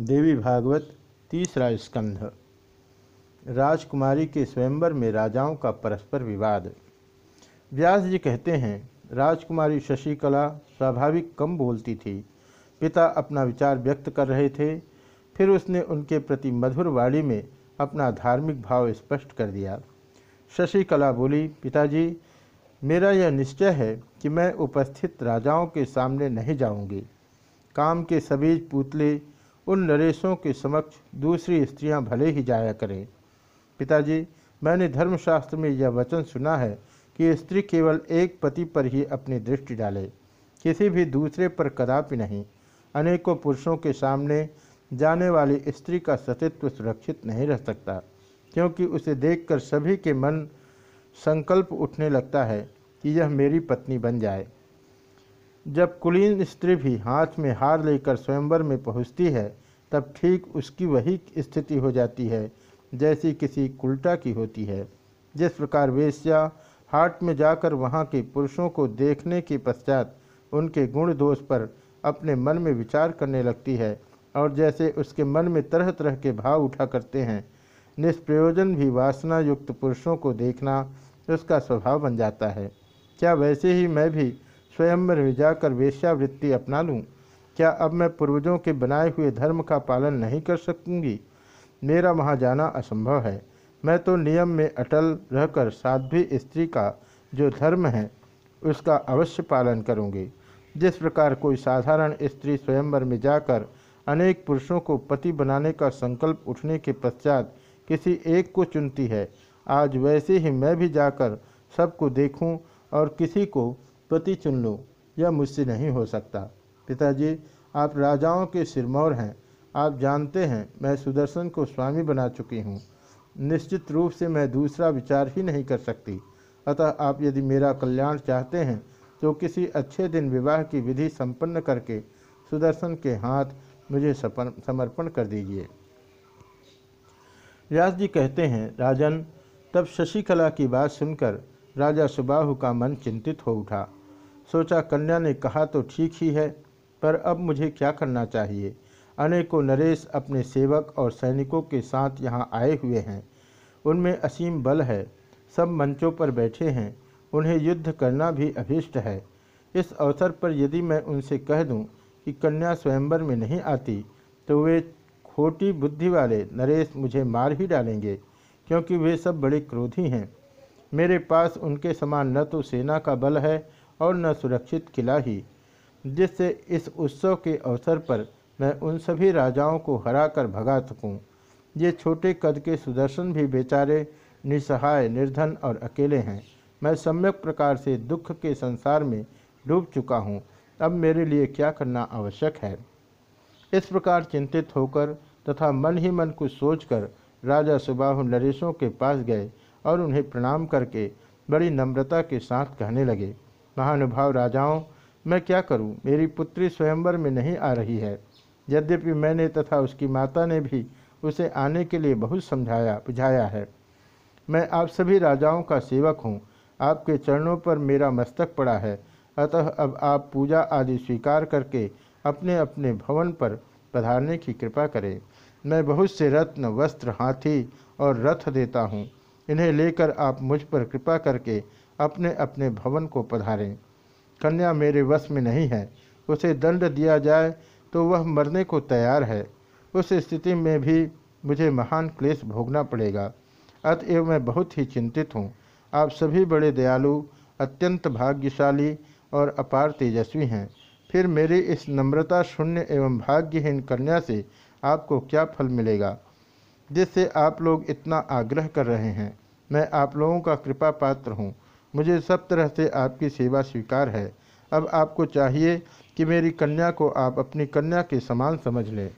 देवी भागवत, तीसरा स्कंध। राजकुमारी के स्वयंवर में राजाओं का परस्पर विवाद। व्यास जी कहते हैं, राजकुमारी शशिकला स्वाभाविक कम बोलती थी। पिता अपना विचार व्यक्त कर रहे थे। फिर उसने उनके प्रति मधुर वाणी में अपना धार्मिक भाव स्पष्ट कर दिया। शशिकला बोली, पिताजी, मेरा यह निश्चय है कि मैं उपस्थित राजाओं के सामने नहीं जाऊँगी। काम के सभी पुतले उन नरेशों के समक्ष दूसरी स्त्रियाँ भले ही जाया करें। पिताजी, मैंने धर्मशास्त्र में यह वचन सुना है कि स्त्री केवल एक पति पर ही अपनी दृष्टि डाले, किसी भी दूसरे पर कदापि नहीं। अनेकों पुरुषों के सामने जाने वाली स्त्री का सतित्व सुरक्षित नहीं रह सकता, क्योंकि उसे देखकर सभी के मन संकल्प उठने लगता है कि यह मेरी पत्नी बन जाए। जब कुलीन स्त्री भी हाथ में हार लेकर स्वयंवर में पहुँचती है, तब ठीक उसकी वही स्थिति हो जाती है, जैसी किसी उल्टा की होती है। जिस प्रकार वेश्या हाट में जाकर वहाँ के पुरुषों को देखने के पश्चात उनके गुण दोष पर अपने मन में विचार करने लगती है और जैसे उसके मन में तरह तरह के भाव उठा करते हैं, निष्प्रयोजन भी वासना युक्त पुरुषों को देखना उसका स्वभाव बन जाता है। क्या वैसे ही मैं भी स्वयंवर में जाकर वेश्यावृत्ति अपना लूँ। क्या अब मैं पूर्वजों के बनाए हुए धर्म का पालन नहीं कर सकूँगी? मेरा वहाँ जाना असंभव है। मैं तो नियम में अटल रहकर साध्वी स्त्री का जो धर्म है, उसका अवश्य पालन करूँगी। जिस प्रकार कोई साधारण स्त्री स्वयंवर में जाकर अनेक पुरुषों को पति बनाने का संकल्प उठने के पश्चात किसी एक को चुनती है, आज वैसे ही मैं भी जाकर सबको देखूँ और किसी को पति चुन लूँ, यह मुझसे नहीं हो सकता। पिताजी, आप राजाओं के सिरमौर हैं। आप जानते हैं, मैं सुदर्शन को स्वामी बना चुकी हूँ। निश्चित रूप से मैं दूसरा विचार ही नहीं कर सकती। अतः आप यदि मेरा कल्याण चाहते हैं तो किसी अच्छे दिन विवाह की विधि संपन्न करके सुदर्शन के हाथ मुझे समर्पण कर दीजिए। व्यास जी कहते हैं, राजन, तब शशिकला की बात सुनकर राजा सुबाहु का मन चिंतित हो उठा। सोचा कन्या ने कहा तो ठीक ही है, पर अब मुझे क्या करना चाहिए? अनेकों नरेश अपने सेवक और सैनिकों के साथ यहाँ आए हुए हैं। उनमें असीम बल है, सब मंचों पर बैठे हैं, उन्हें युद्ध करना भी अभीष्ट है। इस अवसर पर यदि मैं उनसे कह दूँ कि कन्या स्वयंवर में नहीं आती तो वे खोटी बुद्धि वाले नरेश मुझे मार ही डालेंगे, क्योंकि वे सब बड़े क्रोधी हैं। मेरे पास उनके समान न तो सेना का बल है और न सुरक्षित किला ही, जिससे इस उत्सव के अवसर पर मैं उन सभी राजाओं को हराकर भगा सकूँ। ये छोटे कद के सुदर्शन भी बेचारे निसहाय, निर्धन और अकेले हैं। मैं सम्यक प्रकार से दुख के संसार में डूब चुका हूँ। अब मेरे लिए क्या करना आवश्यक है? इस प्रकार चिंतित होकर तथा मन ही मन कुछ सोचकर राजा सुबाहु नरेशों के पास गए और उन्हें प्रणाम करके बड़ी नम्रता के साथ कहने लगे। महानुभाव राजाओं, मैं क्या करूँ? मेरी पुत्री स्वयंवर में नहीं आ रही है। यद्यपि मैंने तथा उसकी माता ने भी उसे आने के लिए बहुत समझाया, बुझाया है। मैं आप सभी राजाओं का सेवक हूँ। आपके चरणों पर मेरा मस्तक पड़ा है। अतः अब आप पूजा आदि स्वीकार करके अपने अपने भवन पर पधारने की कृपा करें। मैं बहुत से रत्न, वस्त्र, हाथी और रथ देता हूँ। इन्हें लेकर आप मुझ पर कृपा करके अपने अपने भवन को पधारें। कन्या मेरे वश में नहीं है, उसे दंड दिया जाए तो वह मरने को तैयार है। उस स्थिति में भी मुझे महान क्लेश भोगना पड़ेगा। अतएव मैं बहुत ही चिंतित हूँ। आप सभी बड़े दयालु, अत्यंत भाग्यशाली और अपार तेजस्वी हैं। फिर मेरी इस नम्रता, शून्य एवं भाग्यहीन कन्या से आपको क्या फल मिलेगा? जिससे आप लोग इतना आग्रह कर रहे हैं। मैं आप लोगों का कृपा पात्र हूँ। मुझे सब तरह से आपकी सेवा स्वीकार है। अब आपको चाहिए कि मेरी कन्या को आप अपनी कन्या के समान समझ लें।